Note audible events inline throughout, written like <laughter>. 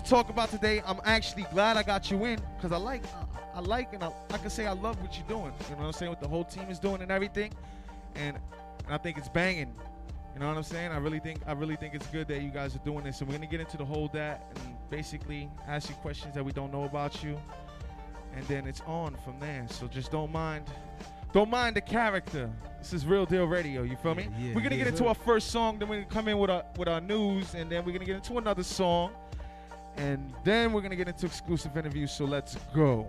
to talk about today. I'm actually glad I got you in because I like, I, I like, and I, I can say I love what you're doing. You know what I'm saying? What the whole team is doing and everything, and and I think it's banging. You know what I'm saying? I really think I really think it's good that you guys are doing this, and we're gonna get into the whole that and basically ask you questions that we don't know about you, and then it's on from there. So just don't mind, don't mind the character. This is Real Deal Radio. You feel me? Yeah, yeah, we're gonna yeah. get into our first song, then we're gonna come in with our with our news, and then we're gonna get into another song, and then we're gonna get into exclusive interviews. So let's go.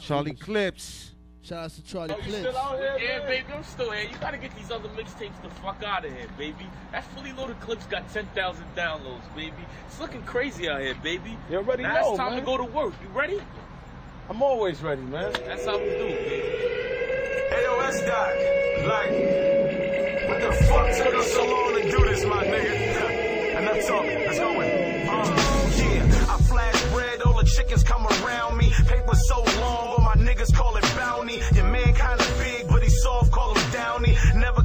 Charlie Clips. Shout out to Charlie Oh, Clips. still out here? Yeah, baby, I'm still here. You gotta get these other mixtapes the fuck out of here, baby. That fully loaded clips got 10,000 downloads, baby. It's looking crazy out here, baby. You already now know, it's time man. to go to work. You ready? I'm always ready, man. That's how we do, baby. AOS Doc, like, what the fuck took us so long to do this, my nigga? <laughs> Enough talking, let's go in. Yeah, I flash bread, all the chickens come around me. Paper so long, all my niggas call it bounty. Your man kinda big, but he's soft, call him Downey. Never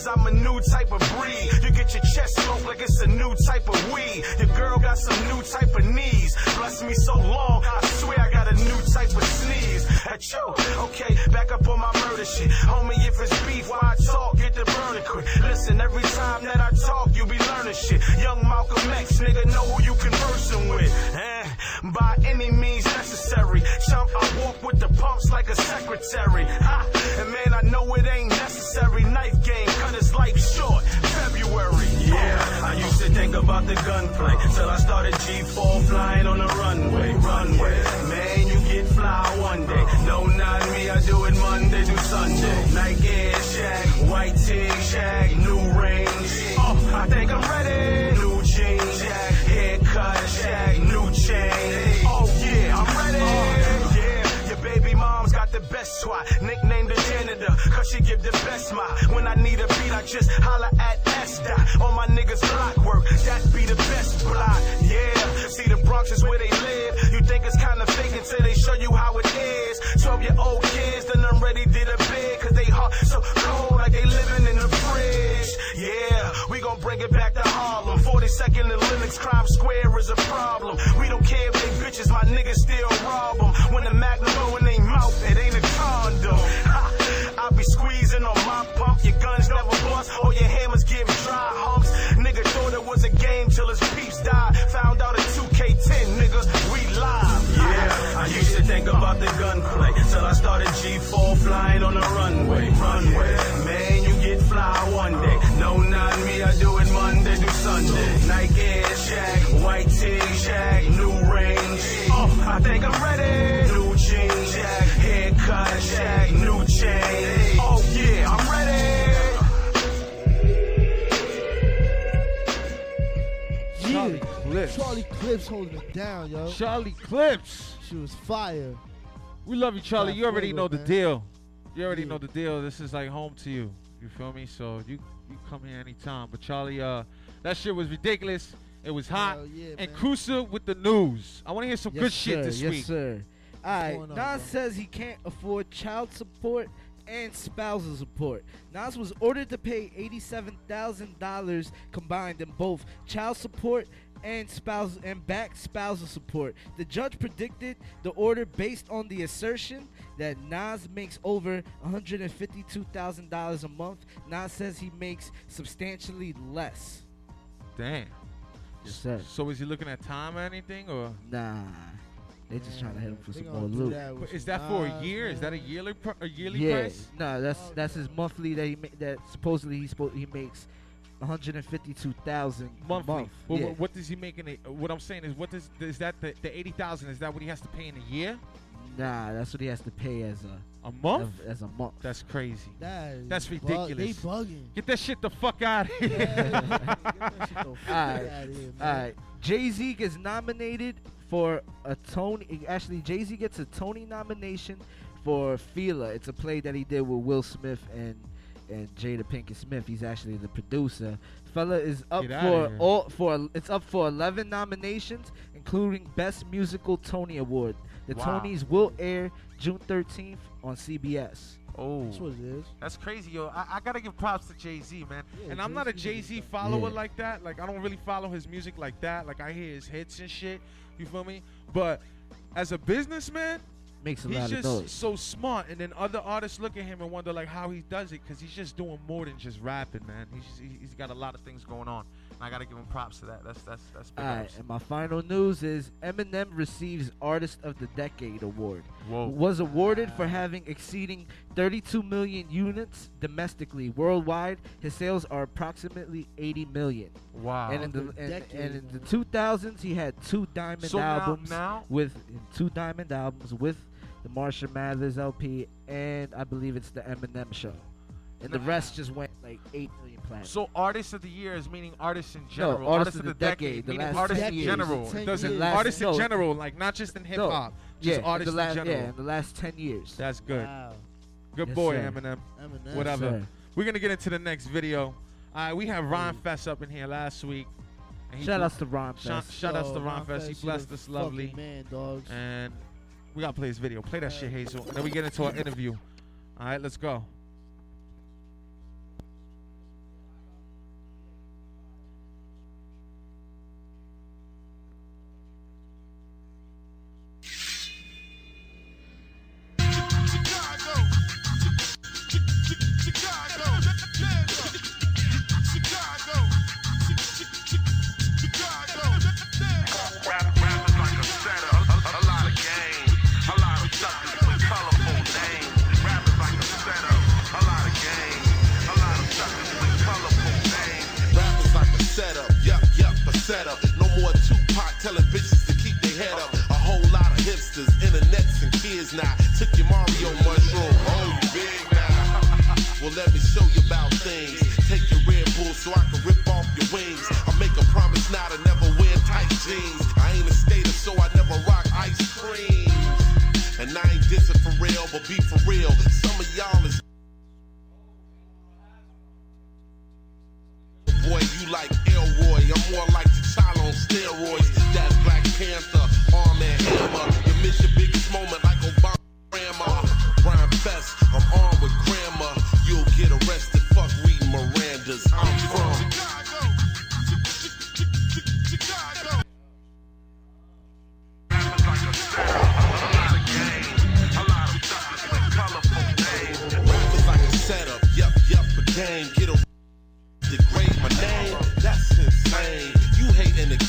Cause I'm a new type of breed. You get your chest smoked like it's a new type of weed. Your girl got some new type of knees. Bless me so long, I swear I got a new type of sneeze. Achoo, okay, back up on my murder shit. Homie, if it's beef, why I talk, get the burner quick. Listen, every time that I talk, you be learning shit. Young Malcolm X, nigga, know who you conversing with. Eh, by any means necessary. Chump, I walk with the pumps like a secretary. Ha, and man, I know it ain't necessary. Knife game, cut his life short. February, yeah. I used to think about the gunplay till I started G4 flying on the runway, runway. Man, you get fly one day. No, not me, I do it Monday through Sunday. Nike she give the best my. When I need a beat, I just holla at dot. All my niggas block work, that be the best block. Yeah, see the Bronx is where they live. You think it's kinda fake until they show you how it is. 12 year old kids, then I'm ready did a bid, cause they hot so cold like they living in the fridge. Yeah, we gon' bring it back to Harlem. 42nd and Lenox Crime Square is a problem. We don't care if they bitches, my niggas still rob them. When the magnum in their mouth, it ain't a condom. <laughs> I be squeezing on my pump, your guns never bust, or your hammers give me dry humps. Nigga thought it was a game till his peeps died. Found think about the gunplay till I started G4 flying on the runway, runway. Man, you get fly one day. No, not me, I do it Monday through Sunday. Nike Air Shag, white tee shag, new range. Oh, I think I'm ready. New jeans, shag, haircut, shag, new chain. Oh yeah, I'm ready. Charlie Clips. Charlie Clips holding it down, yo. Charlie Clips. She was fire. We love you, Charlie. You already know the man. deal. You already Yeah. know the deal. This is like home to you. You feel me? So you you come here anytime. But Charlie, uh, that shit was ridiculous. It was hot. Yeah, and man. Cruiser with the news. I want to hear some Yes, good shit sir. this yes, week. sir. All right. going on, Nas bro? says he can't afford child support and spousal support. Nas was ordered to pay eighty-seven thousand dollars combined in both child support and spouse and back spousal support. The judge predicted the order based on the assertion that Nas makes over one hundred and fifty-two thousand dollars a month. Nas says he makes substantially less. Damn. Yes, sir. So is he looking at time or anything, or Nah, they just trying to hit him for They some more loot. that with But is that for a Nas, year? Is that a yearly pr- a yearly yeah, price? no, that's Oh, that's his monthly that he ma- that supposedly he spo- he makes one hundred and fifty two thousand Monthly. Month. Well, yeah. what- what does he make in a, What I'm saying is, what does is that the, the eighty thousand? Is that what he has to pay in a year? Nah, that's what he has to pay as a A month? as, as a month. That's crazy. That is That's bug- ridiculous. they bugging. Get that shit the fuck out of here. Yeah, get that shit the <laughs> fuck Alright. here, All right, Jay Z gets nominated for a Tony. Actually, Jay Z gets a Tony nomination for Fela. It's a play that he did with Will Smith and and Jada Pinkett Smith. He's actually the producer. Fela is up Get for all for it's up for 11 nominations, including Best Musical Tony Award. The Wow. Tonys will air June 13th on CBS. oh, That's what it is. That's crazy, yo. I, I gotta give props to Jay Z, man. Yeah, and I'm not a Jay-Z Jay is Z a- follower Yeah. like that. Like I don't really follow his music like that. Like I hear his hits and shit. You feel me? But as a businessman, Makes a he's lot of just so smart. And then other artists look at him and wonder like how he does it because he's just doing more than just rapping, man. He's just, he- he's got a lot of things going on. And I gotta give him props to that. That's that's that's big All right, ups. and my final news is Eminem receives Artist of the Decade award. Whoa. Was awarded for having exceeding 32 million units domestically. Worldwide, his sales are approximately 80 million. Wow. and in the the and, decade, and in the 2000s, he had two diamond So now- albums now- with two diamond albums with the Marshall Mathers LP, and I believe it's the Eminem show. And the rest just went like 8 million platinum. So artist of the year is meaning artists in general. artist of the decade, the meaning last artists in years. general. Ten It doesn't years. artists No. in general, like not just in hip hop, just yeah, artists the last, in general. Yeah, in the last 10 years. That's good. Wow. Good Yes, boy, sir. Eminem. Eminem. Whatever. sir. We're gonna get into the next video. All right, we have Ron Fest up in here last week. and Shout out to Ron Shout, Fest. shout outs Yo, to oh, Ron Fest. He blessed us lovely. Man, dogs. And we gotta play this video. Play that shit, Hazel. And then we get into our interview. All right, let's go.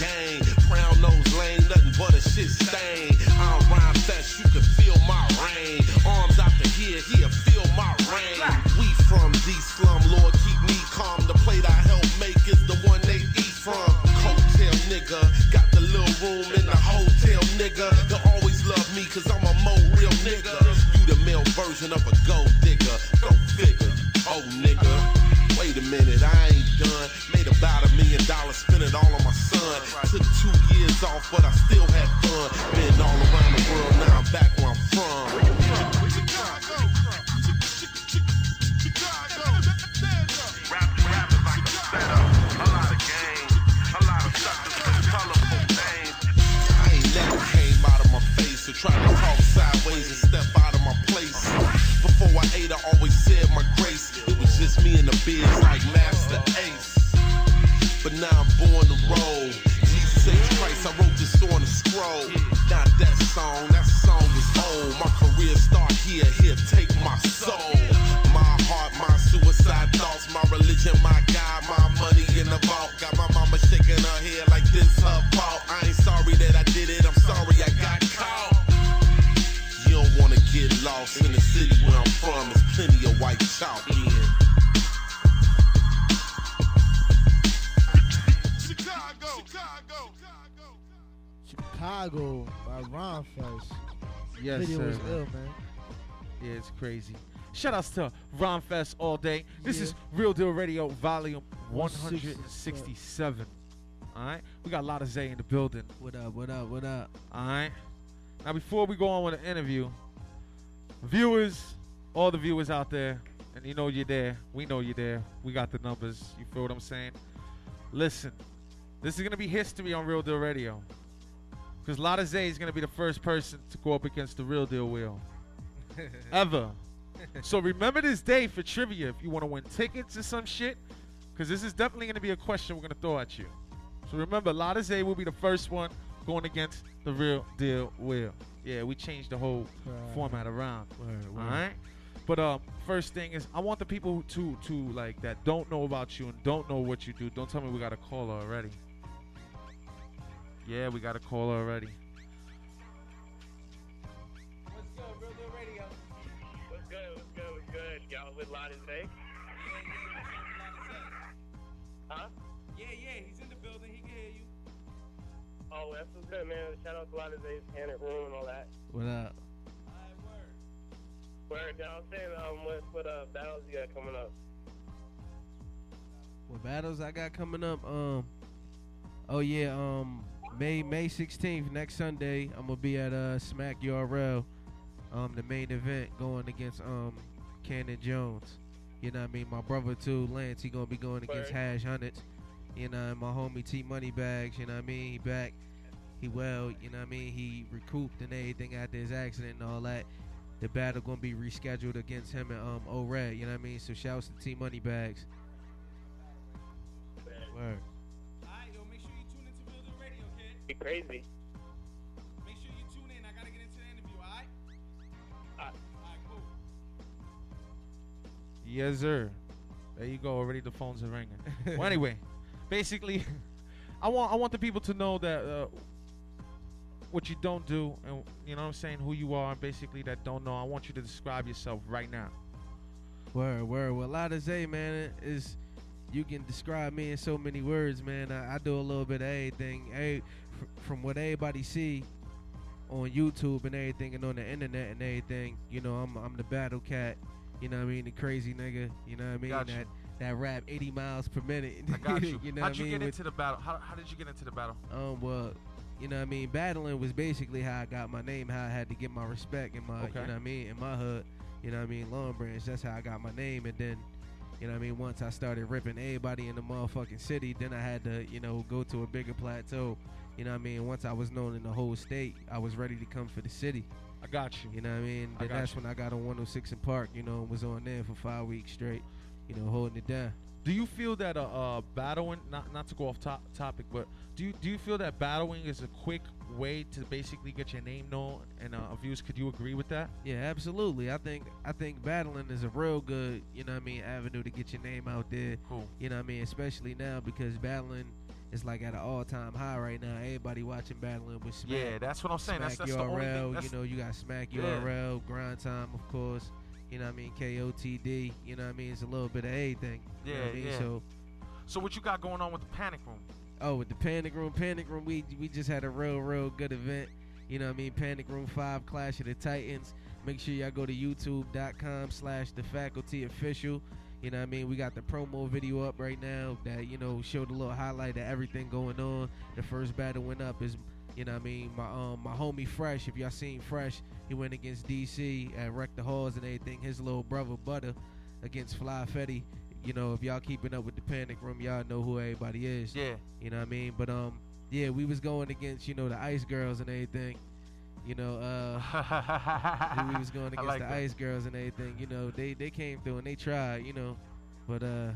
Game, brown nose lane, nothing but a shit stain. I'm rhyme fast, you can feel my rain. Arms out to here, here, feel my rain. We from D slum, Lord, keep me calm. The plate I help make is the one they eat from. Coattail nigga, got the little room in the hotel nigga. They'll always love me cause I'm a mo real nigga. You the male version of a gold digger. Yeah, it's crazy. Shout outs to Ron Fest all day. This Yeah. is Real Deal Radio Volume 167. All right, we got a lot of Zay in the building. What up? What up? What up? All right. Now, before we go on with the interview, viewers, all the viewers out there, and you know you're there. We know you're there. We got the numbers. You feel what I'm saying? Listen, this is gonna be history on Real Deal Radio. Because Lotta Zay is gonna be the first person to go up against the Real Deal wheel <laughs> ever. so remember this day for trivia if you want to win tickets or some shit. Because this is definitely going to be a question we're going to throw at you. So remember, Lotta Zay will be the first one going against the real deal wheel. Yeah, we changed the whole Right. format around. Word, All right. But um, first thing is, I want the people to to like that don't know about you and don't know what you do. Don't tell me we got a caller already. Yeah, we got a caller already. Good? Y'all with Zay? Huh? Yeah, yeah, he's in the building. He can hear you. Oh, that's what's good, man. Shout out to Lotta Zay's Panic Room and all that. What up? Word, I was saying, um, what, what uh, battles you got coming up? What battles I got coming up? Um, oh yeah, um, May May 16th next Sunday, I'm gonna be at uh Smack URL, um, the main event going against um Cannon Jones. You know what I mean? My brother too, Lance, he gonna be going against Word. Hash Hundreds. You know, and my homie T Money Bags. You know what I mean? He back. He well. You know what I mean? He recouped and everything after his accident and all that. The battle gonna be rescheduled against him and um O Red. You know what I mean? So shouts to T Money Bags. Word. Alright, yo, make sure you tune into Real Deal Radio, kid. Be crazy. Yes, sir. There you go. Already the phones are ringing. <laughs> well, anyway, basically, <laughs> I want I want the people to know that uh, what you don't do, and you know what I'm saying, who you are, and basically that don't know. I want you to describe yourself right now. Word, word. Well, a lot of say, man, is you can describe me in so many words, man. I, I do a little bit of everything. Hey, fr- from what everybody see on YouTube and everything, and on the internet and everything, you know, I'm I'm the battle cat. You know what I mean? The crazy nigga. You know what I mean? Got you. that that rap 80 miles per minute. I got <laughs> you. you know How'd you I mean? get into the battle? How, how did you get into the battle? um, well, you know what I mean? Battling was basically how I got my name, how I had to get my respect in my, Okay. you know what I mean, in my hood. You know what I mean? Long Branch, that's how I got my name. And then, you know what I mean? Once I started ripping everybody in the motherfucking city, then I had to, you know, go to a bigger plateau. You know what I mean? Once I was known in the whole state, I was ready to come for the city. I got you. You know what I mean? I Then got that's you. when I got on 106 in Park, you know, and was on there for five weeks straight, you know, holding it down. Do you feel that uh, uh battling not not to go off top topic, but do you do you feel that battling is a quick way to basically get your name known and uh, views? Could you agree with that? Yeah, absolutely. I think I think battling is a real good, you know what I mean, avenue to get your name out there. Cool. You know what I mean, especially now because battling is like at an all time high right now. Everybody watching battling with Smack. Yeah, that's what I'm saying. That's Smack that's the only URL, thing. That's, you know, you got Smack Yeah. URL, Grind Time, of course. You know what I mean, KOTD. You know what I mean, it's a little bit of everything. You know what I Yeah, mean? yeah. So, so what you got going on with the Panic Room? oh, with the Panic Room, Panic Room, we we just had a real, real good event. You know what I mean? Panic Room 5 Clash of the Titans. Make sure y'all go to youtube.com slash the faculty official. You know what I mean? We got the promo video up right now that, you know, showed a little highlight of everything going on. The first battle went up is, you know what I mean, my um my homie Fresh, if y'all seen Fresh, he went against DC at Wreck the Halls and everything. His little brother Butter against Fly Fetty. You know, if y'all keeping up with the Panic Room, y'all know who everybody is. Yeah. You know what I mean? But um, yeah, we was going against you know the Ice Girls and everything. You know, uh, <laughs> we was going against like the that. Ice Girls and everything. You know, they they came through and they tried. You know, but uh,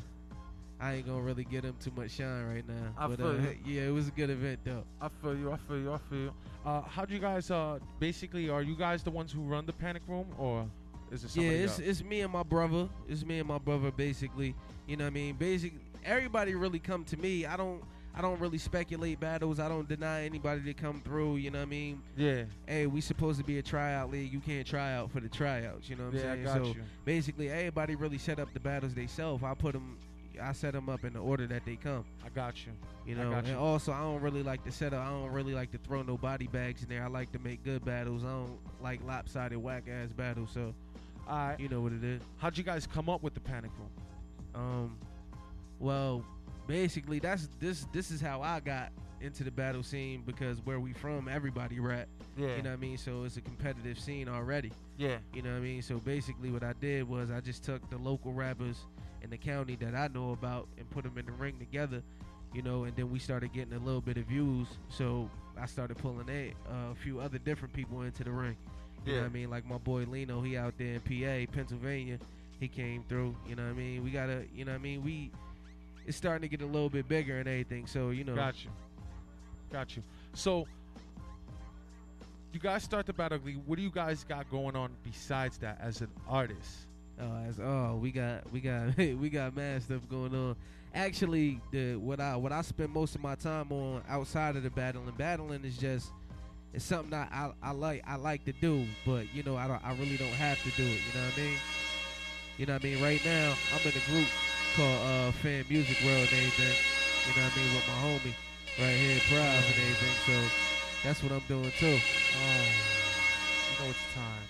I I ain't gonna really get them too much shine right now. I but feel uh, you. <laughs> yeah, it was a good event though. I feel you. I feel you. I feel you. Uh, how do you guys? Uh, basically, are you guys the ones who run the panic room, or is it Yeah, somebody it's else? it's me and my brother. It's me and my brother basically. You know what I mean? Basic everybody really come to me. I don't I don't really speculate battles. I don't deny anybody to come through, you know what I mean? Yeah. Hey, we supposed to be a tryout league. You can't try out for the tryouts, you know what I'm Yeah, I saying? got so you. basically everybody really set up the battles themselves. I put them I set them up in the order that they come. I got you. You I know, got and you. also I don't really like to set up. I don't really like to throw no body bags in there. I like to make good battles. I don't like lopsided whack ass battles. So, Alright. you know what it is. How'd you guys come up with the panic room? Um, well, basically that's this. This is how I got into the battle scene because where we from, everybody rap. Yeah. You know what I mean? So it's a competitive scene already. Yeah. You know what I mean? So basically, what I did was I just took the local rappers in the county that I know about and put them in the ring together. You know, and then we started getting a little bit of views. So I started pulling a, uh, a few other different people into the ring. You know Yeah. what I mean? Like my boy Lino, he out there in PA, Pennsylvania. He came through. You know what I mean? We gotta, you know what I mean? We, it's starting to get a little bit bigger and everything. So you know, Got you. Got you. So, you guys start the battle league. What do you guys got going on besides that as an artist? Oh, as oh, we got we got <laughs> we got mad stuff going on. Actually, the what I what I spend most of my time on outside of the battling, battling is just it's something I, I, I like I like to do, but you know I don't I really don't have to do it. You know what I mean? You know what I mean? Right now I'm in a group called uh, Fan Music World and everything. You know what I mean with my homie right here, Proud and everything. So that's what I'm doing too. Oh, you know it's time.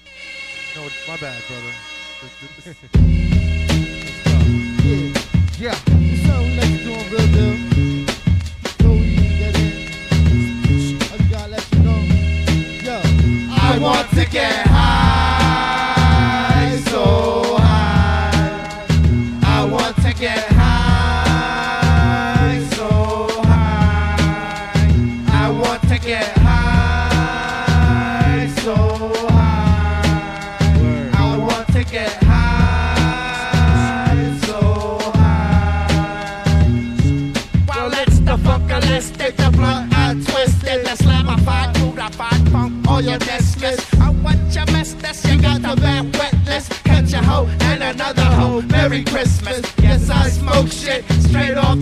You know it's my bad, brother. This- this- <laughs> Yeah, this song we like to do on real deal. So we can get in. I gotta let you know. Yo, I want to get high,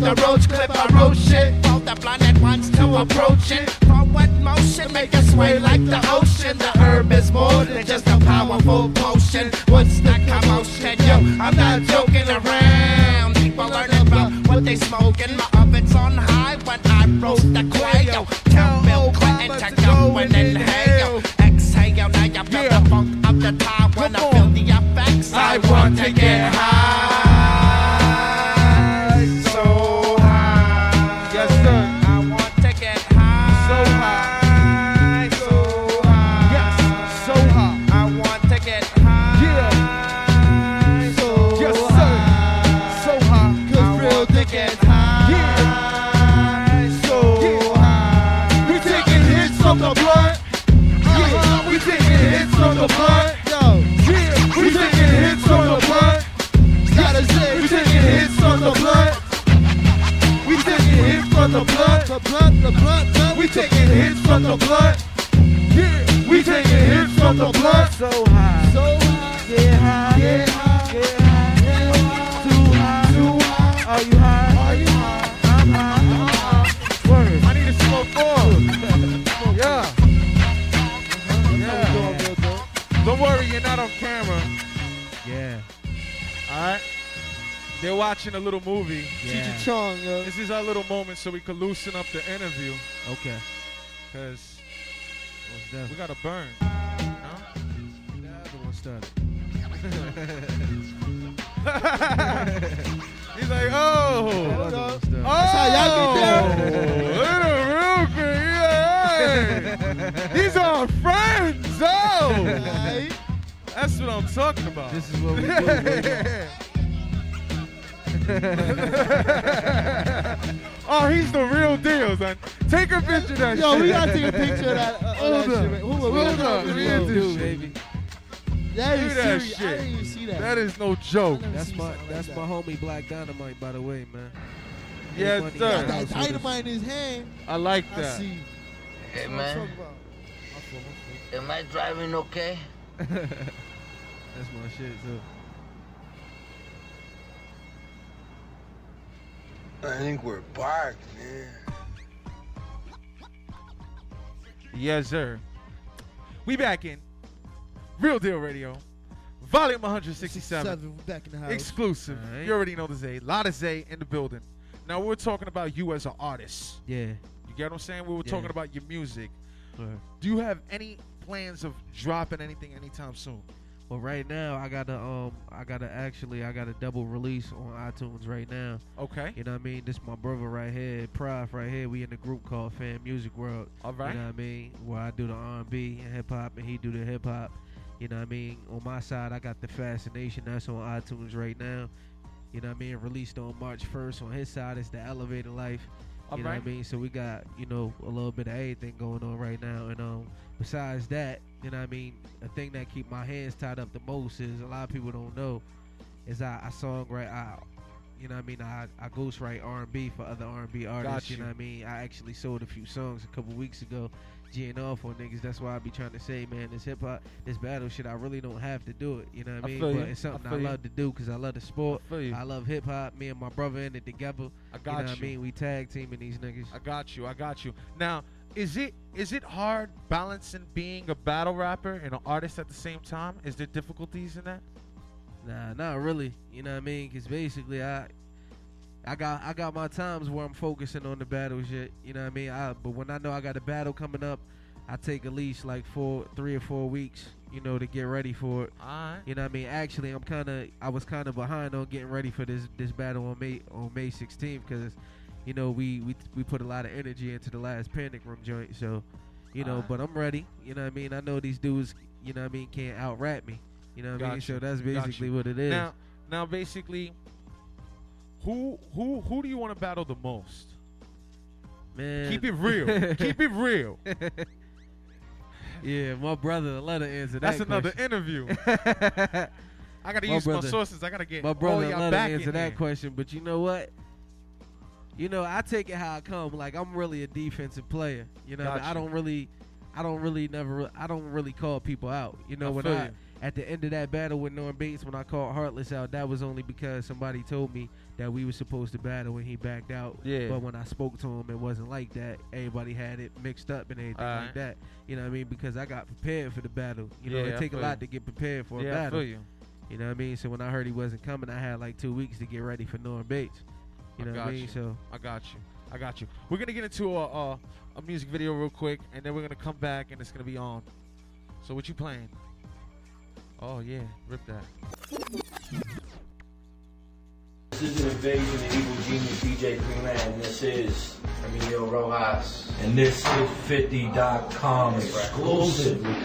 the roach clip. I wrote shit the blinded ones to approach it. Forward motion, make it sway like the ocean. The herb is more than just a powerful potion. What's the commotion? Yo, I'm not joking around. People learn about what they smoking. My the blunt. Yeah, we taking hits from the blunt. So high, so high, get high, get high, get high, get high. Too high, too high. Are you high? Are you high? I'm high. I'm high. Word. I need to smoke more. <laughs> yeah. Yeah. Don't worry, you're not on camera. Yeah. All right. They're watching a little movie. Yeah. Chong, yo. This is our little moment so we can loosen up the interview Okay. Because we got to burn. The other one. He's like, oh. Oh, That's how y'all get oh, good. These are friends. Oh. That's what I'm talking about. This is what we do. <laughs> baby. <laughs> oh, he's the real deal, son. Take a picture of that Yo, shit. we gotta take a picture of that. Uh, of Hold that up. shit. Hold on, we Hold up. take a We do, baby. That is Do is that serious. I didn't even see that. That is no joke. That's my like that's that. my homie Black Dynamite, by the way, man. Yes, Money sir. in Got that house with us. dynamite in his hand. I like I that. see. Hey That's what I'm man, about. My fault, my fault. am I driving okay? <laughs> That's my shit too. I think we're back, man. Yes, sir. We back in Real Deal Radio, volume 167, back in the house. exclusive. Alright. You already know the Zay. Lot of Zay in the building. Now we're talking about you as an artist. Yeah. You get what I'm saying? We were Yeah. talking about your music. Right. Do you have any plans of dropping anything anytime soon? Well, right now I gotta um I gotta actually I got a double release on iTunes right now. Okay. You know what I mean? This my brother right here, Prof right here. We in the group called Fan Music World. All right. You know what I mean? Where I do the R&B and hip hop, and he do the hip hop. You know what I mean? On my side, I got the Fascination. That's on iTunes right now. You know what I mean? Released on March 1st. On his side, it's the Elevated Life. All you know what I mean? So we got you know a little bit of everything going on right now. And um, besides that, you know what I mean? A thing that keep my hands tied up the most is a lot of people don't know is I, I songwrite I you know what I mean I I ghostwrite R and B for other R and B artists. You you. know what I mean? I actually sold a few songs a couple weeks ago. G'ing off on niggas. That's why I be trying to say, man, this hip hop, this battle shit, I really don't have to do it. You know what I I mean? but you. it's something I, you. love to do because I love the sport. I you. I love hip hop. Me and my brother in it together. I You got know what I mean? We tag teaming these niggas. I got you. I got you. Now, is it is it hard balancing being a battle rapper and an artist at the same time? Is there difficulties in that? Nah, not really. You know what I mean? Because basically, I, I got I got my times where I'm focusing on the battles shit. You know what I mean? I, but when I know I got a battle coming up, I take at least like four, three or four weeks. You know, to get ready for it. Right. You know what I mean? Actually, I'm kind of I was kind of behind on getting ready for this this battle on May on May 16th because, you know, we we we put a lot of energy into the last Panic Room joint. So, you know, Alright. but I'm ready. You know what I mean? I know these dudes. You know what I mean? Can't out rap me. You know what I mean? So that's basically what it is. Now, now, basically, who who who do you want to battle the most? Man, Keep it real. <laughs> Keep it real. Yeah, my brother. Let her answer that. That's that. another question. interview. <laughs> I gotta My use my sources. I gotta get My all brother y'all let her answer that there. question, but you know what? You know, I take it how I come. Like I'm really a defensive player. You know, I don't really, I don't really never, I don't really call people out. You know, I when I you. At the end of that battle with Norm Bates, when I called Heartless out, that was only because somebody told me that we were supposed to battle and he backed out. Yeah. But when I spoke to him, it wasn't like that. Everybody had it mixed up and everything Alright. like that. You know what I mean? Because I got prepared for the battle. You know, Yeah, it take a lot you. to get prepared for a Yeah, I battle. you. You know what I mean? So when I heard he wasn't coming, I had like two weeks to get ready for Norm Bates. You I know what I mean? you. So I got you. I got you. We're gonna get into a, a a music video real quick, and then we're gonna come back, and it's gonna be on. So what you playing? Oh yeah, rip that. This is an invasion of evil genius DJ Freeman, this is Emilio Rojas. And this is 50.com exclusively.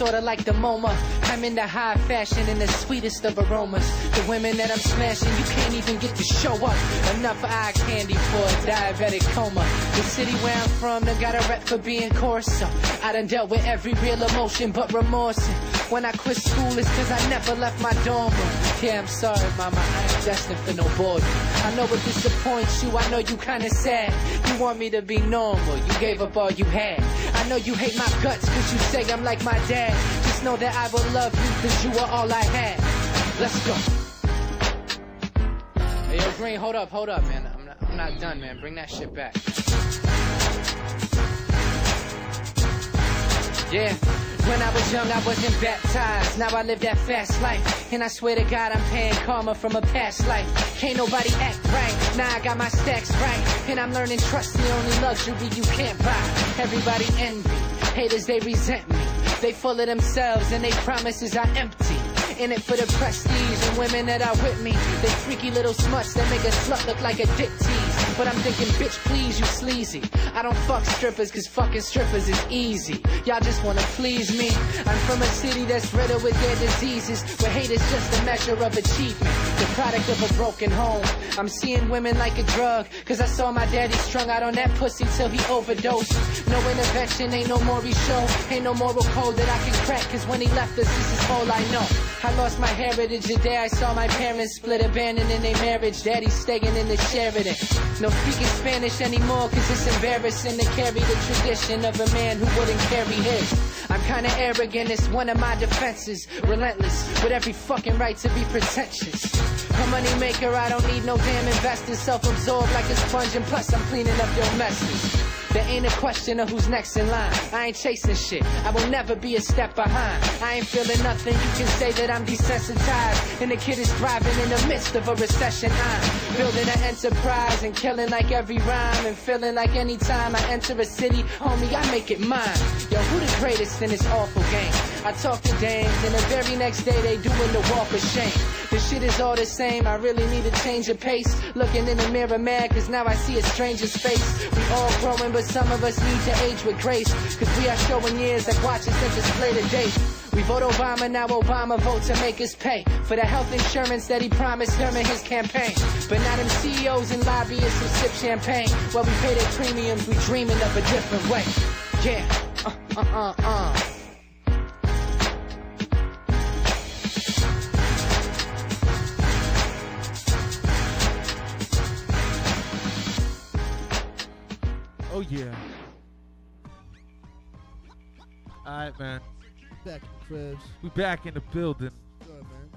Sorta like the MoMA. I'm into high fashion and the sweetest of aromas. The women that I'm smashing, you can't even get to show up. Enough eye candy for a diabetic coma. The city where I'm from, they got a rep for being coarse. So I done dealt with every real emotion but remorse. When I quit school, it's cause I never left my dorm room. Yeah, I'm sorry, mama, I ain't destined for no boredom. I know it disappoints you, I know you kinda sad. You want me to be normal, you gave up all you had. Know you hate my guts cause you say I'm like my dad. Just know that I will love you cause you are all I had. Let's go. Hey, yo, Green, hold up, hold up, man. I'm not, I'm not done, man. Bring that shit back. Yeah. When I was young, I wasn't baptized. Now I live that fast life. And I swear to God, I'm paying karma from a past life. Can't nobody act right. Now I got my stacks right. And I'm learning trust the only luxury you can't buy. Everybody envy. Haters, they resent me. They full of themselves and they promises are empty. In it for the prestige and women that are with me. They freaky little smuts that make a slut look like a dick. But I'm thinking, bitch, please, you sleazy. I don't fuck strippers, cause fucking strippers is easy. Y'all just wanna please me. I'm from a city that's riddled with their diseases, where hate is just a measure of achievement. The product of a broken home. I'm seeing women like a drug, cause I saw my daddy strung out on that pussy till he overdosed. No intervention, ain't no more he show. Ain't no moral code that I can crack, cause when he left us, this is all I know. I lost my heritage the day I saw my parents split, abandoning their marriage. Daddy's staying in the Sheridan. No speaking Spanish anymore, cause it's embarrassing to carry the tradition of a man who wouldn't carry his. I'm kinda arrogant, it's one of my defenses. Relentless, with every fucking right to be pretentious. A money maker, I don't need no damn investors. Self-absorbed like a sponge, and plus I'm cleaning up your messes. There ain't a question of who's next in line. I ain't chasing shit. I will never be a step behind. I ain't feeling nothing. You can say that I'm desensitized. And the kid is thriving in the midst of a recession. I'm building an enterprise and killing like every rhyme. And feeling like anytime I enter a city, homie, I make it mine. Yo, who the greatest in this awful game? I talk to dames, and the very next day they doing the walk of shame. The shit is all the same. I really need to change of pace. Looking in the mirror, mad, cause now I see a stranger's face. We all growing, but some of us need to age with grace. Cause we are showing years like watches that display the date. We vote Obama, now Obama vote to make us pay for the health insurance that he promised during his campaign. But now them CEOs and lobbyists who sip champagne. While we pay their premiums, we dreaming of a different way. Yeah, uh, uh, uh, uh. Oh yeah. All right, man. Back in the cribs. We back in the building. Good, man.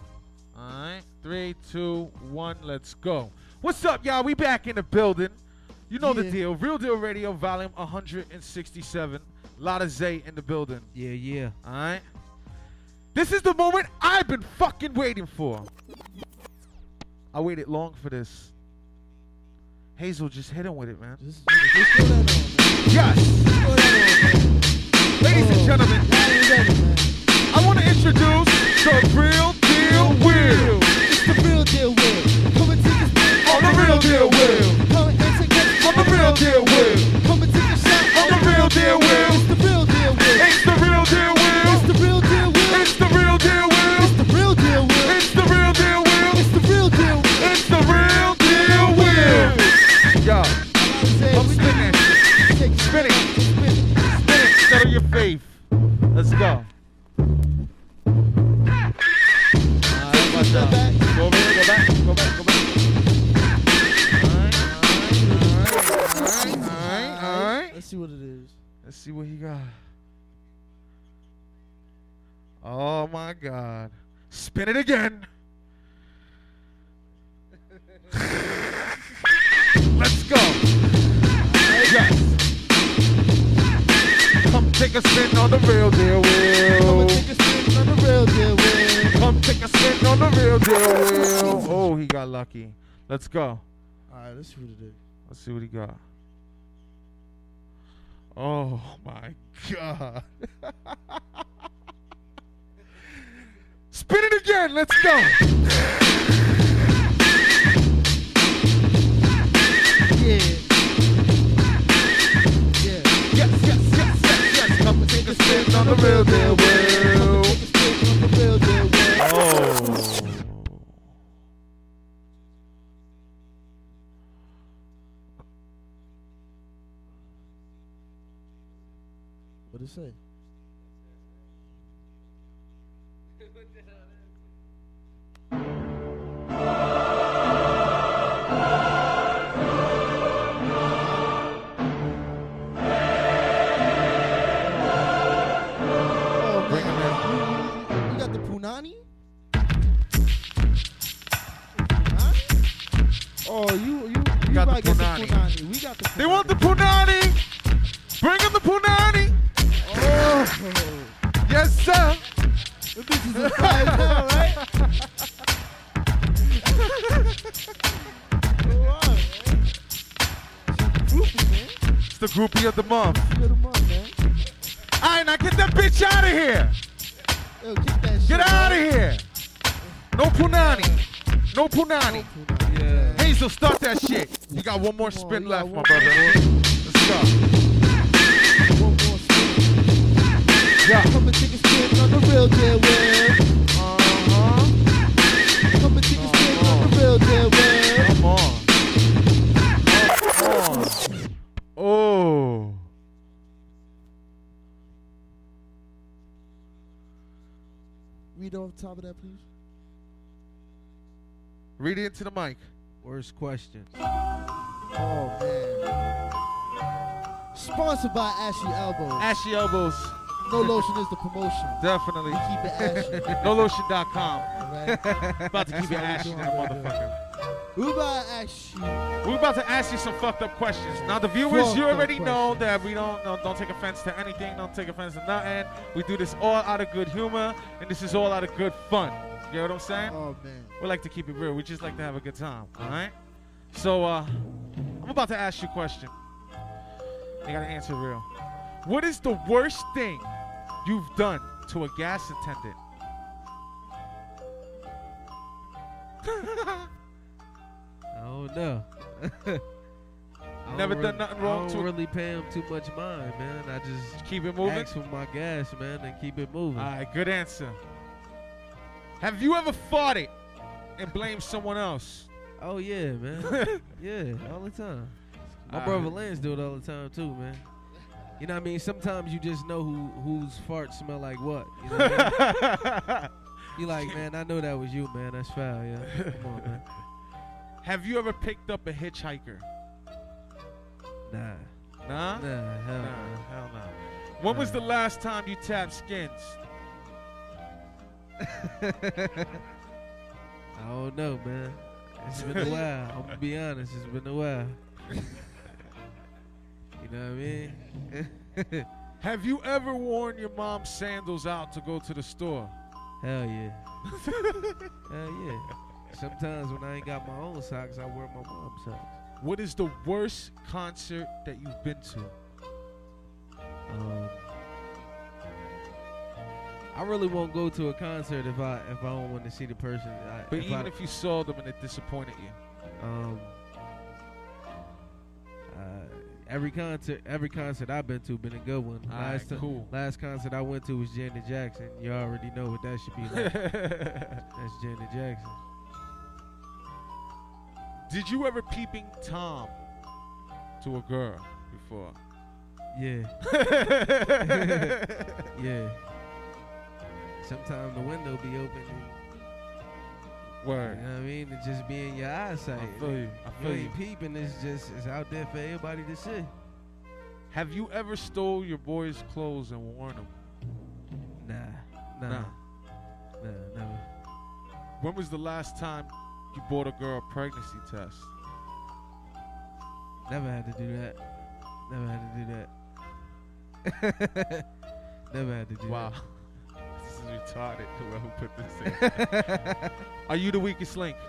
All right, three, two, one, let's go. What's up, y'all? We back in the building. You know the deal. Real Deal Radio, volume 167. Lot of Zay in the building. Yeah, yeah. All right. This is the moment I've been fucking waiting for. I waited long for this. Hazel, just hit him with it, man. Yes. Ladies and gentlemen, I want to introduce the Real Deal Wheel. It's the real deal, Wheel. Come and take a spin oh, On the Real Deal. Come and take oh, On the Real Deal Wheel. Your faith. Let's go. Out. Go over here, go back, go back, go back. Let's see what it is. Let's see what he got. Oh my god. Spin it again. <laughs> Let's go. Yes. Take a spin on the real deal, Wheel. Take a spin on the real deal, Wheel. Come take a spin on the real deal, Wheel. Oh, he got lucky. Let's go. Alright, let's see what it is. Let's see what he got. Oh my god. <laughs> Spin it again. Let's go. Yeah. On the real deal, Wheel. Oh. What'd it say? Got one more spin left, my brother. Let's go. Yeah. Come and take a spin on the real deal, Will. Uh-huh. Come and take a spin on the real deal, Will. Come on. Come on. Oh. Read off the top of that, please. Read it into the mic. Worst questions. Oh man. Sponsored by Ashy Elbows. Ashy Elbows. No lotion is the promotion. Definitely. We keep it ashy. <laughs> NoLotion.com. Alright? About to keep it ashy, that motherfucker. We about to ask you. We're about to ask you some fucked up questions. Now, the viewers, Fucked you already know that we don't no, don't take offense to anything. Don't take offense to nothing. We do this all out of good humor, and this is all out of good fun. You know what I'm saying? Oh man. We like to keep it real. We just like to have a good time. All right. So, uh, I'm about to ask you a question. You gotta answer real. What is the worst thing you've done to a gas attendant? <laughs> Don't know. <laughs> Never done nothing wrong I to don't a- really pay him too much mind, man. I just Keep it moving? Ask for my gas, man, and keep it moving. All right, good answer. Have you ever fought it and blamed someone else? Oh yeah, man. <laughs> yeah, all the time. My All brother right. Lance do it all the time too, man. You know what I mean? Sometimes you just know who whose farts smell like what. You know what I mean? <laughs> Like, man, I know that was you, man. That's foul, yeah. Come on, man. <laughs> Have you ever picked up a hitchhiker? Nah. Nah? Nah, hell Nah, no. hell no. When was the last time you tapped skins? I don't know, man. It's been a while. I'm gonna be honest. It's been a while. you know what I mean? <laughs> Have you ever worn your mom's sandals out to go to the store? Hell yeah. <laughs> Hell yeah. Sometimes when I ain't got my own socks, I wear my mom's socks. What is the worst concert that you've been to? Um, I really won't go to a concert if I if I don't want to see the person. I, But if even I, if you saw them and it disappointed you. um, uh, every concert every concert I've been to been a good one. Last ti- cool. last concert I went to was Janet Jackson. You already know what that should be like. <laughs> That's Janet Jackson. Did you ever peeping Tom to a girl before? Yeah. <laughs> <laughs> yeah. Sometimes the window be open. And, Word. You know what I mean? It just be in your eyesight. I feel you. I You feel ain't you. peeping. It's just it's out there for everybody to see. Have you ever stole your boy's clothes and worn them? Nah, nah, Nah. nah, never. When was the last time you bought a girl a pregnancy test? Never had to do that. Never had to do that. <laughs> Never had to do Wow. that. This is retarded. Whoever put this in. <laughs> Are you the weakest link? <laughs>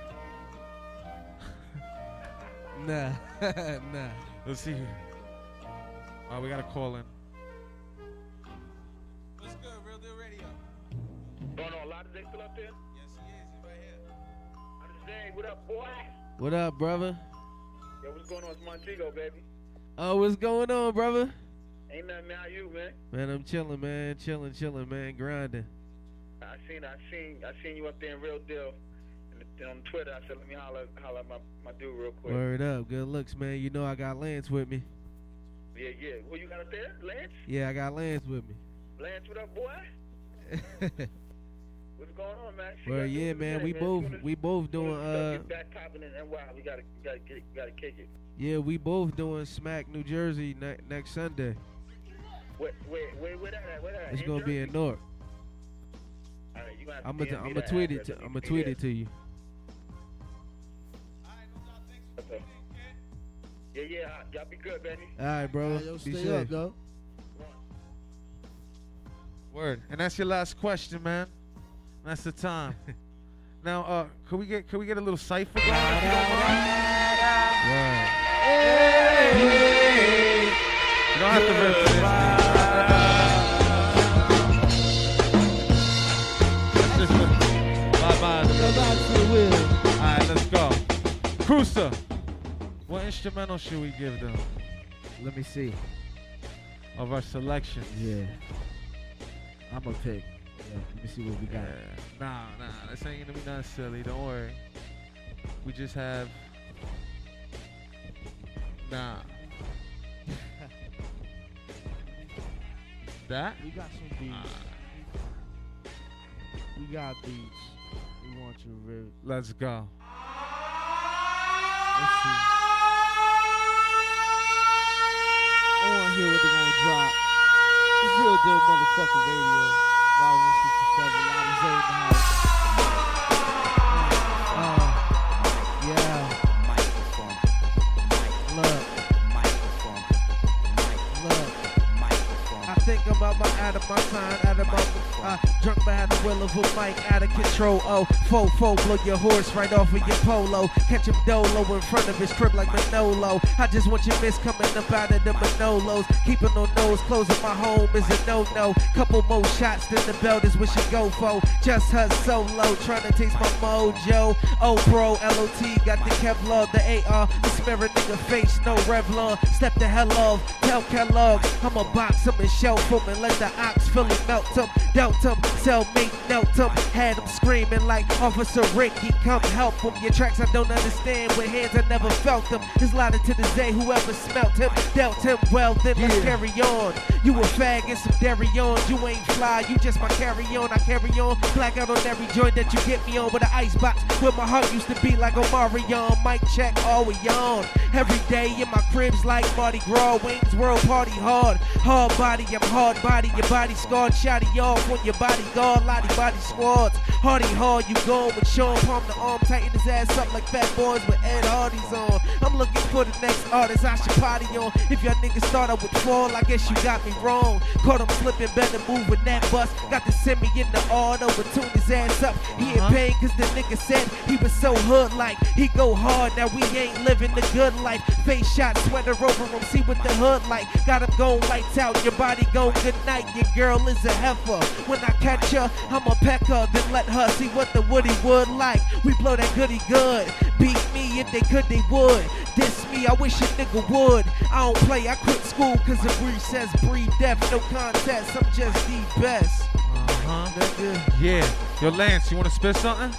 Nah, <laughs> nah. Let's see here. Uh, we got a call in. What's good, Real Deal Radio? Going on, Lotta Zay still up there? Yes, he is. He's right here. Understand? What up, boy? What up, brother? Yo, what's going on? It's Montego, baby. Oh, what's going on, brother? Ain't nothing now, you, man. Man, I'm chilling, man. Chilling, chilling, man. Grinding. I seen, I seen, I seen you up there in Real Deal. And on Twitter, I said, let me holler, holler at my, my dude real quick. Word up. Good looks, man. You know I got Lance with me. Yeah, yeah. Who you got up there? Lance? Yeah, I got Lance with me. Lance, what up, boy? <laughs> What's going on, man? She well, yeah, man. today, We man. both we both doing uh get back popping in NY. We gotta, we gotta get, we gotta kick it. yeah we both doing Smack New Jersey ne- next Sunday. Where, where, where, where that at? Where that at? It's In gonna be in Newark. I'm gonna I'm gonna tweet it to Let I'm gonna tweet it to you. Okay. Yeah, yeah. Y'all be good, baby. All right, bro. Yo, Be stay safe. up, though. Word. And that's your last question, man. That's the time. <laughs> now, uh, could we get could we get a little cipher going? if you don't mind? Word. You don't have to rip the wheel. All right, let's go. Cruiser. What instrumental should we give them Let me see. of our selection? Yeah. I'm gonna pick. Yeah, let me see what we got. Nah, nah, this ain't gonna be nothing silly. Don't worry. We just have. Nah. <laughs> that? We got some beats. We got beats. We want you to real. Let's go. Let's see. I want to hear what they're gonna drop. It's real deal, motherfucking radio. Live 167, Lotta Zay in the house. Look. I out my out of my time, out of my uh, drunk behind the wheel of a mic, out of control. Oh, fo fo, blow your horse right off of your polo. Catch him dolo in front of his crib like Manolo. I just want your miss coming up out of the Manolos. Keeping no nose, closing my home is a no no. Couple more shots, then the belt is what she go for. Just her solo, trying to taste my mojo. Oh, bro, LOT got the Kevlar, the AR, the smear a nigga face, no Revlon. Step the hell off, tell Kellogg, I'ma box him and shelf him and let the ox Philly melt him, dealt him, cellmate knelt him, had him screaming like Officer Ricky, come help him. Your tracks I don't understand, with hands I never felt them. It's lighter to this day, whoever smelt him, dealt him well, then let's carry on. You a fag and some dairy on, you ain't fly, you just my carry on, I carry on. Black out on every joint that you get me on with an ice box, where my heart used to be like Omarion. Mic check, all we on. Every day in my cribs like Mardi Gras, Wings World Party hard. Hard body, I'm hard body, your body scarred, shotty off on your body guard, lottie body squads. Hardy hard, you going with Sean Palm the arm, tighten his ass up like fat boys with Ed Hardy's on. I'm looking for the next artist I should potty on. If y'all niggas thought I would fall, I guess you got me wrong. Caught him slipping, better move with that bus. Got to send me in the auto, but tune his ass up. He in uh-huh. pain cause the nigga said he was so hood like. He go hard, now we ain't living the good life. Face shot, sweater over him, see what the hood like. Got him going lights out, your body go good night. Your girl is a heifer. When I catch her, I'ma peck her, then let her see what the woody would like. We blow that goody good. Beat me if they could, they would. Diss me, I wish a nigga would. I don't play, I quit school cause of recess, breed death, no contest. I'm just the best. Uh huh. Yeah. Yo, Lance, you wanna spit something?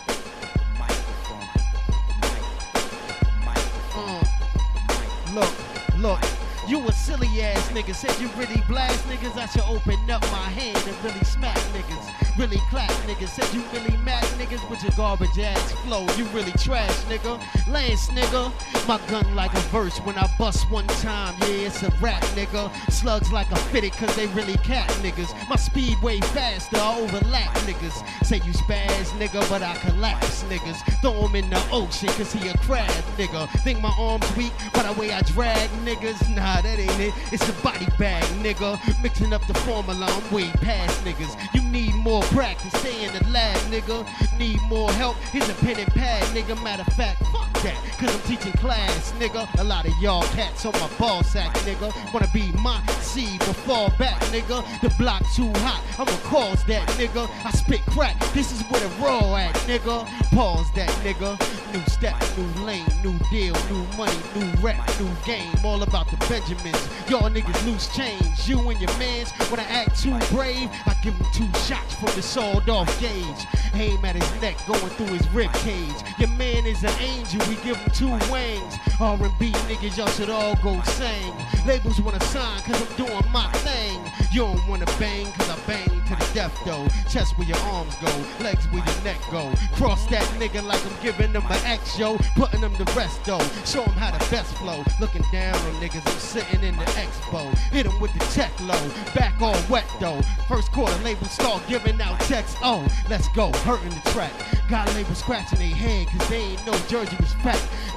Look, look. You a silly ass nigga. Said you really blast niggas. I should open up my hand and really smack niggas. Really clap niggas. Said you really mad niggas with your garbage ass flow. You really trash nigga. Lance nigga. My gun like a verse when I bust one time. Yeah, it's a rap nigga. Slugs like a fitted cause they really cat niggas. My speed way faster. I overlap niggas. Say you spaz nigga, but I collapse niggas. Throw him in the ocean cause he a crab nigga. Think my arms weak, but the way I drag niggas. Nah, that ain't it. It's a body bag, nigga. Mixing up the formula, I'm way past niggas. You need more practice, stay in the lab, nigga. Need more help, here's a pen and pad, nigga. Matter of fact, fuck that, cause I'm teaching class, nigga. A lot of y'all cats on my ball sack, nigga. Wanna be my seed, but fall back, nigga. The block too hot, I'ma cause that, nigga. I spit crack, this is where the raw at, nigga. Pause that, nigga. New step, new lane, new deal, new money, new rap, new game. All about the Y'all niggas loose change. You and your mans When I act too brave. I give him two shots from the sawed off gauge. Aim at his neck, going through his rib cage. Your man is an angel, we give him two wings. R&B niggas, y'all should all go sing. Labels wanna sign, cause I'm doing my thing. You don't wanna bang, cause I bang death though. Chest where your arms go, legs where your neck go. Cross that nigga like I'm giving them an X, yo. Putting them to rest though. Show them how the best flow. Looking down on niggas, I'm sitting in the expo. Hit them with the check low. Back all wet though. First quarter label start giving out checks. Oh, let's go, hurting the track. Got label scratching their head cause they ain't know Jersey was.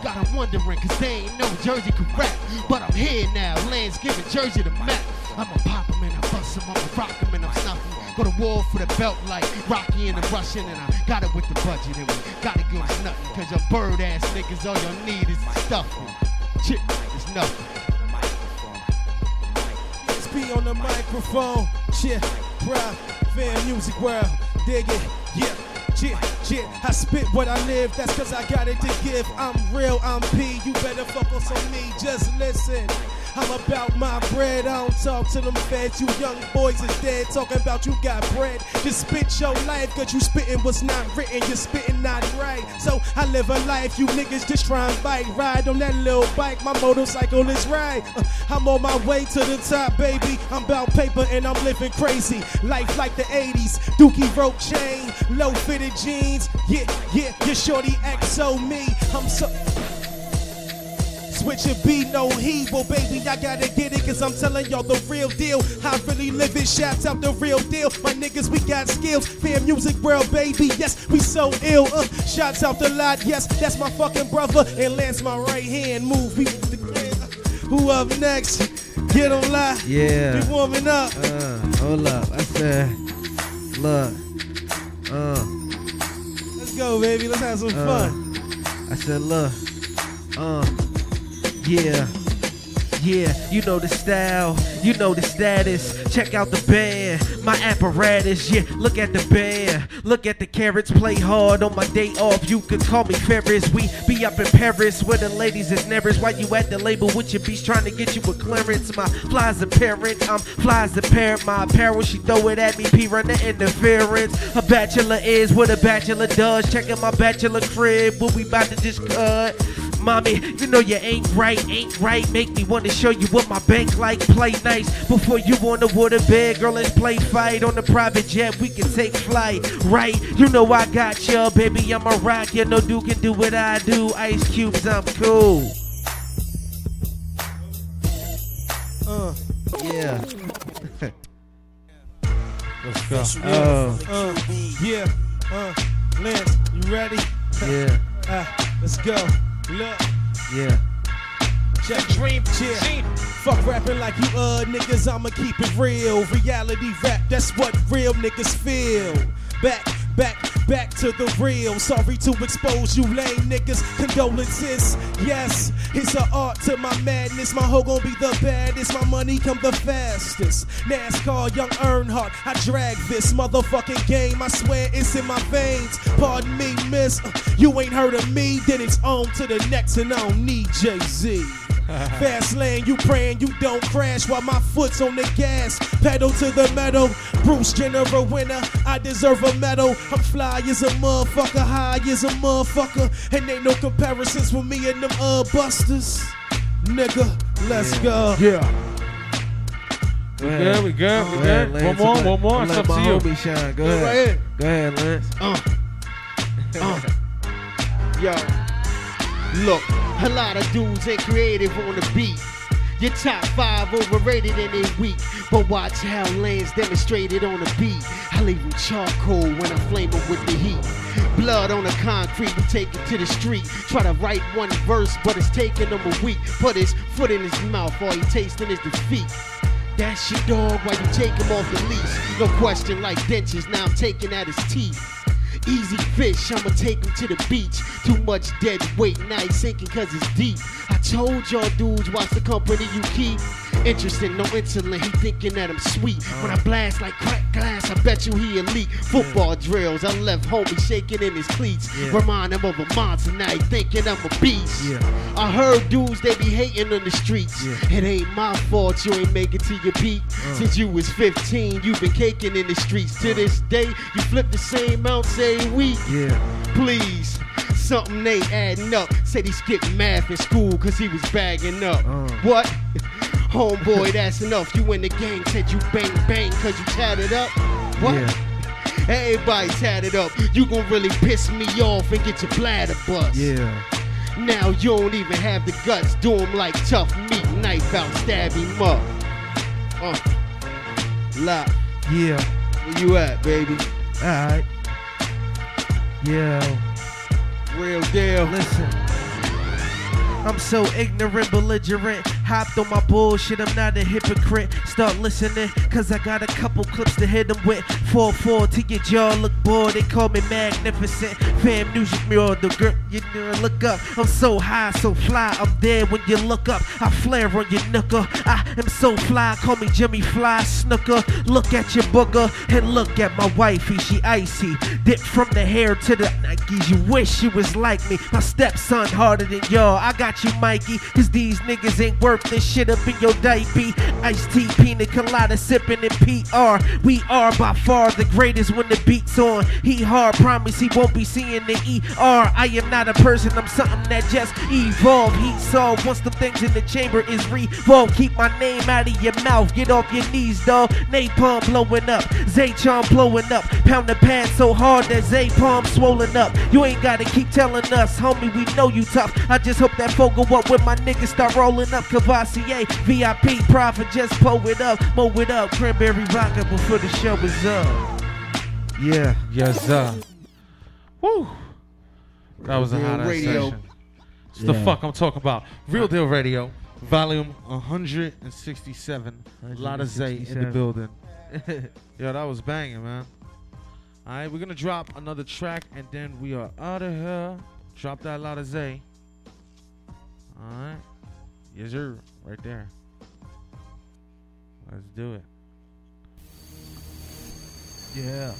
Got them wondering cause they ain't know Jersey could. But I'm here now, Land's giving Jersey the map. I'ma pop 'em and I bust 'em, I'ma rock 'em and I'm snuffing. Go to war for the belt like Rocky and the Russian, and I got it with the budget, and we gotta go to nothing. Cause your bird ass niggas, all you need is stuffing. Shit, it's nothing. ESP on the microphone. Yeah, proud fan music world. Dig it, yeah. Yeah, yeah, I spit what I live, that's cause I got it to give. I'm real, I'm P, you better focus on me, just listen. I'm about my bread, I don't talk to them feds. You young boys is dead, talking about you got bread. Just spit your life, cause you spitting what's not written, you're spitting not right. So I live a life, you niggas just try and bite. Ride on that little bike, my motorcycle is right. Uh, I'm on my way to the top, baby. I'm about paper and I'm living crazy. Life like the 80s, dookie rope chain, low fitted jeans. Yeah, yeah, your shorty XO me. I'm so. Switch it be no heat, well baby I gotta get it cause I'm telling y'all the real deal. I really live it, shouts out the real deal. My niggas we got skills, fair music world baby. Yes, we so ill. Uh, shouts out the lot, yes, that's my fucking brother. And Lance my right hand move. We who up next? Get on live. Yeah. We warming up. Uh, hold up. I said, look. Uh, Let's go, baby. Let's have some uh, fun. I said, look. Uh, yeah. Yeah, you know the style, you know the status. Check out the band, my apparatus. Yeah, look at the band, look at the carrots. Play hard on my day off. You could call me Ferris. We be up in Paris where the ladies is nervous. Why you at the label with your beast trying to get you a clearance? My fly's a parent, I'm fly's the parent. My apparel, she throw it at me. P run the interference. A bachelor is what a bachelor does. Checking my bachelor crib, what we about to just cut. Mommy, you know you ain't right, ain't right. Make me want to show you what my bank like. Play nice before you on the waterbed. Girl, let's play fight on the private jet. We can take flight, right? You know I got ya, baby. I'm a rock. You know dude can do what I do. Ice cubes, I'm cool. Uh, yeah. <laughs> Let's go. Oh. Uh, yeah. Uh, Lance, you ready? Yeah. Uh, <laughs> let's go. Look. Yeah. Check dream, yeah. Fuck rapping like you uh niggas, I'ma keep it real. Reality rap, that's what real niggas feel. Back, back, back to the real. Sorry to expose you lame niggas. Condolences, yes. It's an art to my madness. My hoe gon' be the baddest. My money come the fastest. NASCAR, young Earnhardt. I drag this motherfucking game. I swear it's in my veins. Pardon me, miss. Uh, You ain't heard of me, then it's on to the next, and I don't need Jay Z. <laughs> Fast lane, you praying you don't crash while my foot's on the gas. Pedal to the metal. Bruce Jenner a winner. I deserve a medal. I'm fly as a motherfucker, high as a motherfucker. And ain't no comparisons with me and them uh busters. Nigga, let's go. Yeah. We good, we good, we Go ahead, good. One more, one more. let It's up my to you. homie shine. Go Go ahead. Go ahead, Lance. Uh, uh, <laughs> yo, look, a lot of dudes ain't creative on the beat. Your top five overrated and they weak. But watch how Lance demonstrated on the beat. I leave him charcoal when I flame him with the heat. Blood on the concrete, we take it to the street. Try to write one verse, but it's taking him a week. Put his foot in his mouth, all he tasting is defeat. That's your dog while you take him off the leash. No question like dentures, now I'm taking out his teeth. Easy fish, I'ma take him to the beach. Too much dead weight, now he's sinking cause it's deep. I told y'all dudes, watch the company you keep. Interesting, no insulin, he thinking that I'm sweet. When I blast like crack glass, I bet you he elite. Football drills, I left homie shaking in his cleats. Yeah. Remind him of a monster, now he thinking I'm a beast. Yeah. I heard dudes, they be hating on the streets. Yeah. It ain't my fault you ain't make it to your peak. Uh. Since you was 15, you been caking in the streets. To this day, you flip the same ounce every week. Yeah. Please, something ain't adding up. Said he skipped math in school cause he was bagging up. Uh. What? Homeboy, that's enough. You in the gang, said you bang bang cause you tatted up. What? Yeah. Everybody tatted up. You gon' really piss me off and get your bladder bust. Yeah. Now you don't even have the guts. Do him like tough meat, knife out, stab him up. Uh. Lock. Yeah. Where you at, baby? Alright. Yeah. Real deal. Listen. I'm so ignorant, belligerent. Hopped on my bullshit, I'm not a hypocrite. Start listening, cause I got a couple clips to hit them with. 4-4 to your jaw, look bored. They call me magnificent. Fam music mirror, the girl, you know, look up. I'm so high, so fly. I'm there when you look up. I flare on your knuckle. I am so fly, call me Jimmy Fly Snooker. Look at your booger and look at my wifey, she icy. Dip from the hair to the Nikes. You wish you was like me. My stepson harder than y'all. I got you, Mikey, cause these niggas ain't worth this shit up in your diaper. Iced tea, pina colada, sipping in PR. We are by far the greatest when the beat's on. He hard, promise he won't be seeing the ER. I am not a person, I'm something that just evolve. He solve once the things in the chamber is revolved. Keep my name out of your mouth, get off your knees, dog. Napalm blowing up, Zaychon blowing up. Pound the pad so hard that Zaypalm swollen up. You ain't gotta keep telling us, homie, we know you tough. I just hope that phone go up when my niggas start rolling up. Cavassier, VIP, profit, just pull it up, mow it up. Cranberry vodka before the show is up. Yeah. Yes, sir. Woo. That was a hot ass radio. session. It's the fuck I'm talking about. Real Deal Radio, volume 167. Lotta Zay in the building. <laughs> Yo, that was banging, man. All right, we're gonna drop another track and then we are out of here. Drop that Lotta Zay. All right, yes sir, right there. Let's do it. Yeah.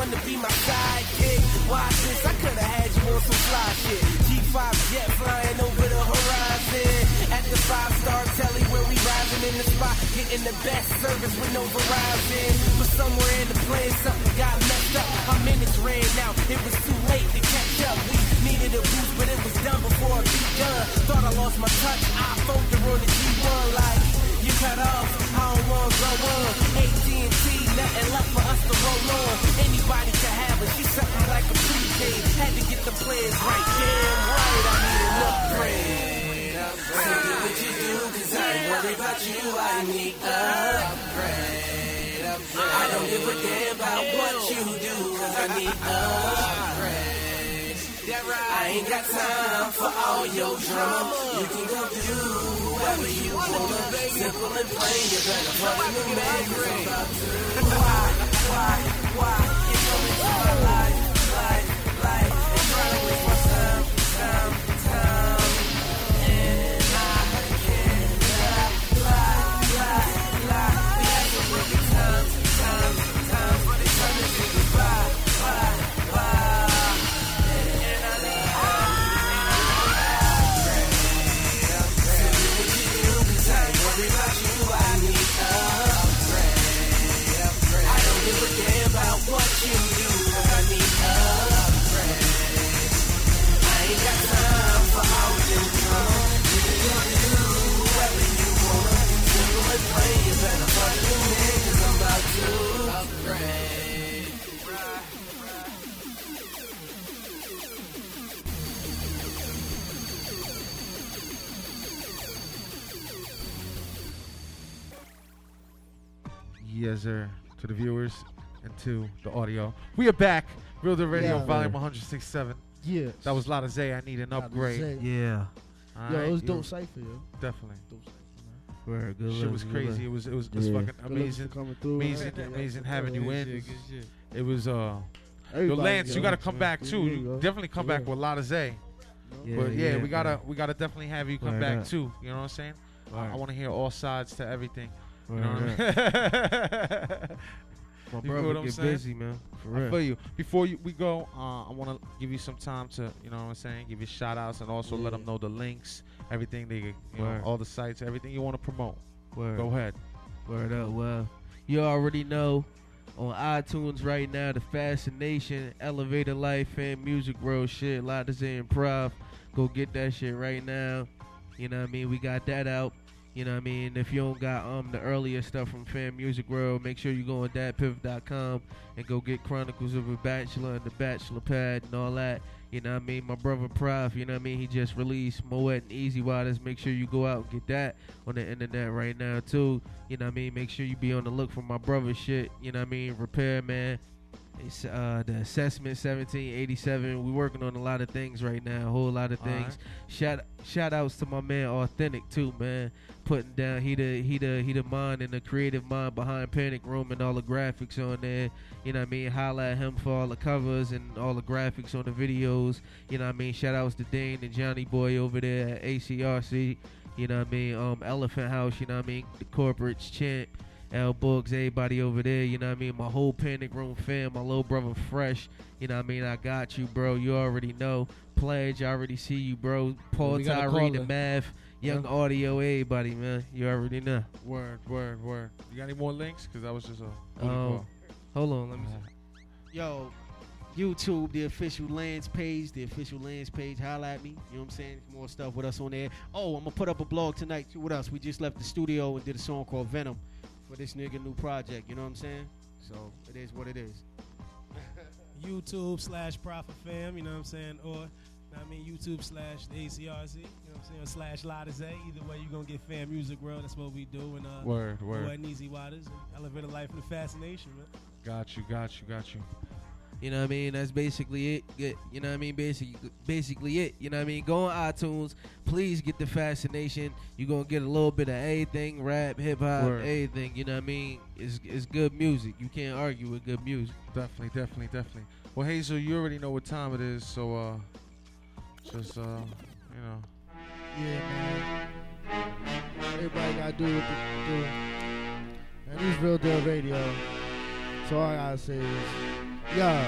Ain't wanna be my sidekick. Watch this, I could've had you on some fly shit. G5 jet flying over the horizon. At the five star telly where we rising in the spot, getting the best service with no Verizon. But somewhere in the plan, something got messed up. Our minutes ran out, it was too late to catch up. We needed a boost, but it was done before it begun. Thought I lost my touch, I phoned her on the G1 like. You cut off, I don't wanna go on. AT&T, nothing left for us to roll on. Anybody can have it, she's something like a prepaid. Had to get the plans right, damn right, I need an upgrade. So do what you do, cause I ain't worried about you, I need upgrade. I don't give a damn about what you do, cause I need upgrade. I ain't got time for all your drama. You can go do whatever you wanna. Simple and plain, you better fucking the man. Why, why, why? You come into my life, yes sir, to the viewers and to the audio. We are back. Real Deal Radio, Yeah. volume 167. Yes. That was Lotta Zay. I need an Lotta upgrade. Zay. Yeah. Yo, it was dope you- cipher, yo. Definitely. Dope cipher, man. Word, good Shit luck, was good crazy. luck. It was it was, it was Yeah. fucking Good luck for amazing, coming through, amazing, man. amazing Yeah, having you good in. shit, good shit. It was uh, yo Everybody Lance, get you gotta come man. back too. you You go. definitely come Yeah. back with Lotta Zay. Yeah, but yeah, yeah, we gotta we gotta definitely have you come Word back up. too. You know what I'm saying? I, I Word. want to hear all sides to everything. You know I mean? My <laughs> You brother what I'm get saying? busy, man. For I real. feel you. Before you, we go, uh, I want to give you some time to, you know what I'm saying, give you shout outs and also let them know the links, everything they, you know, all the sites, everything you want to promote. Word. Go ahead. Word up. Well, you already know on iTunes right now, the Fascination, Elevator Life, and Music World shit, Lotta Zay Improv. Go get that shit right now. You know what I mean? We got that out. You know what I mean? If you don't got um the earlier stuff from Fam Music World, make sure you go on datpiff.com and go get Chronicles of a Bachelor and the Bachelor Pad and all that. You know what I mean? My brother Prof, you know what I mean? He just released Moet and Easy Waters. Make sure you go out and get that on the internet right now too. You know what I mean? Make sure you be on the look for my brother shit. You know what I mean? Repair man. It's uh the assessment 1787. We working on a lot of things right now, a whole lot of things. Shout shout outs to my man Authentic too, man. Putting down he the he the he the mind and the creative mind behind Panic Room and all the graphics on there. You know what I mean? At him for all the covers and all the graphics on the videos. You know what I mean? Shout outs to Dane and Johnny Boy over there at ACRC. You know what I mean? Um Elephant House, you know what I mean? The corporates champ. L Books, everybody over there, you know what I mean? My whole Panic Room fam, my little brother Fresh, you know what I mean? I got you, bro. You already know. Pledge, I already see you, bro. Paul Tyree, the math, Young Yeah. Audio, everybody, man. You already know. Word, word, word. You got any more links? Because that was just a. Um, hold on, let me see. Yo, YouTube, the official Lance page, the official Lance page, holla at me. You know what I'm saying? More stuff with us on there. Oh, I'm gonna put up a blog tonight too with us. We just left the studio and did a song called Venom for this nigga new project. You know what I'm saying? So it is what it is. <laughs> YouTube slash Profit Fam, you know what I'm saying? Or, I mean, YouTube slash the ACRC, you know what I'm saying? Or slash Lotta Zay. Either way, you're going to get Fam Music World. That's what we do. And, uh, Word, word. Boy and Easy Waters and Elevator Life and the Fascination, man. Got you, got you, got you. You know what I mean? That's basically it. Get, you know what I mean? Basically, basically it. You know what I mean? Go on iTunes. Please get the fascination. You're gonna get a little bit of everything, rap, hip hop, Word. everything. You know what I mean? It's it's good music. You can't argue with good music. Definitely, definitely, definitely. Well, Hazel, you already know what time it is, so uh, just uh, you know. Yeah, man. Everybody gotta do what they do. And this real deal radio. So all I gotta say is, yo,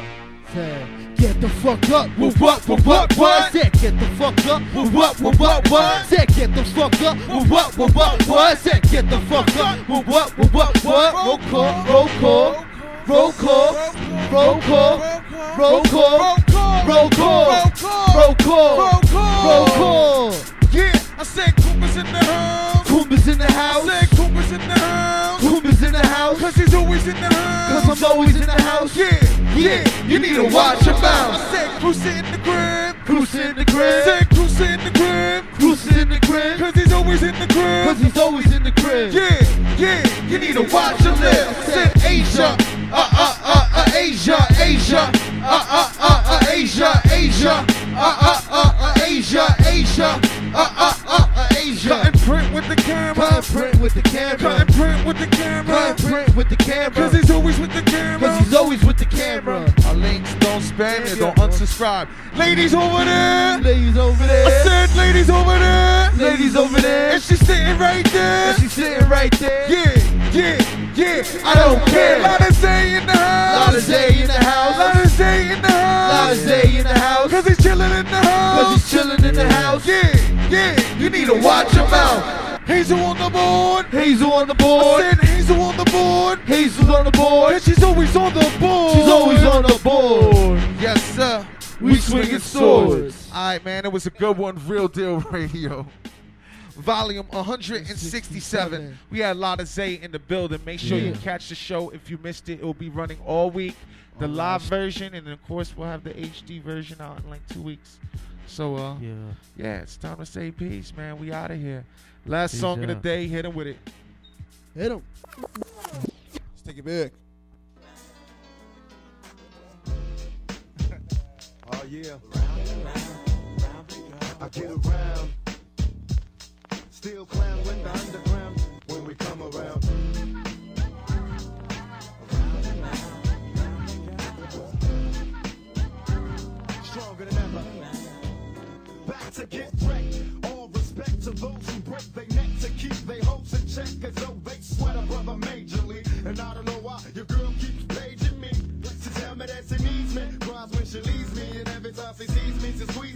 say, get the fuck up with what, with what, what? Said, get the fuck up with what, with what, what? Said, get the fuck up with what, with what, what? Said, get the fuck up with what, with what, what? Roll call, roll call, roll call, roll call, roll call, roll call, roll call, roll call. Yeah, I said Cooper's in the house. Cooper's in the house. I said Cooper's in the house. Cooper's in the house. Cause he's always in the house. Cause I'm always in the house. Yeah, Yeah, you need to watch your mouth. I said Cruiser in the crib. Cruiser in the crib. said Cruiser in the crib. Cruiser in the crib. Cause he's always in the crib. Cause he's always in the crib. Yeah, yeah, you need to watch your lip. I said Asia, uh, uh, uh, uh, Asia, Asia, uh, uh, uh, uh, Asia, Asia, uh, uh, uh, uh, Asia, Asia, uh, uh, uh, Asia. Cut and print with the camera. Cut and print with the Cut camera. and print with the camera. Cut and print with the camera. Cause he's always with the camera. Cause he's always with the camera. Our links don't spam it, don't unsubscribe. Ladies over there. Ladies over there. I said ladies over there. Ladies over there. And she's sitting right there. And she's sitting right there. Yeah, yeah, yeah. I don't care. Lotta Zay in the house. Lotta Zay in the house. Lotta Zay in the house. Lotta Zay in the house. Cause he's chilling in the house. Cause he's chilling in the house. Yeah, yeah. You need to watch your mouth. Hazel on the board. Hazel on the board. I said Hazel on the board. Hazel's on the board. And she's always on the board. She's always on the board. Yes, sir. We swinging swords. All right, man. It was a good one. Real Deal <laughs> Radio volume 167. We had a Lotta Zay in the building. Make sure you catch the show if you missed it. It will be running all week. The live version, and of course, we'll have the HD version out in like two weeks. So, uh, yeah, yeah it's time to say peace, man. We out of here. Last song of the day. Hit him with it. Hit him. Let's take it back. oh, yeah. Round, round, I get around still clowning the underground when we come around. Stronger than ever. Back to get wrecked. All respect to those who break their neck to keep their hopes in check. As though they sweat a brother majorly. And I don't know why your girl keeps paging me. To tell me that she needs me. Cries when she leaves me. And every time she sees me, she squeezes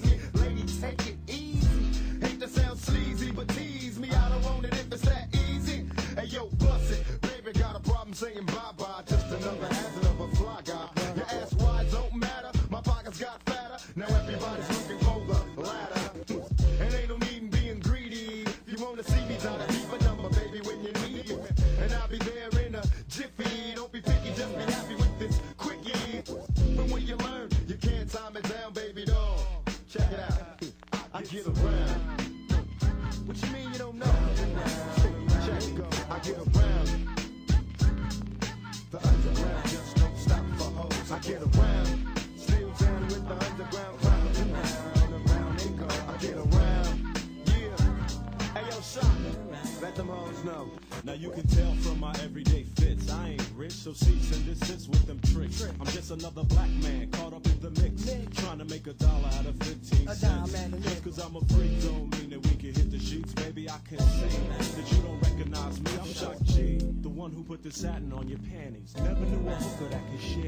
shit.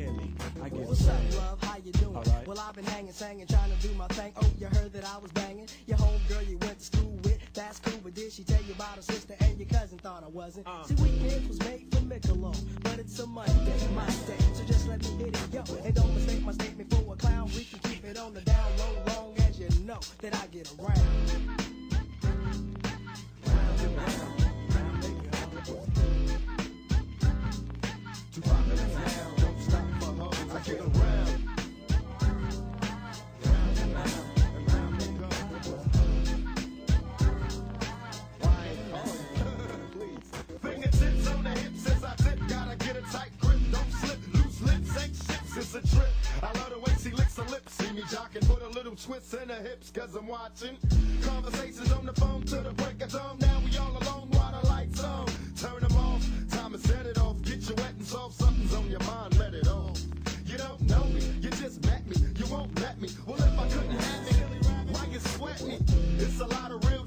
rock put a little twist in her hips, cause I'm watching. Conversations on the phone to the break of dawn. Now we all alone while the lights on. Turn them off, time to set it off. Get you wet and soft, something's on your mind, let it off. You don't know me, you just met me, you won't let me. Well, if I couldn't have it, why you sweat me? It's a lot of real.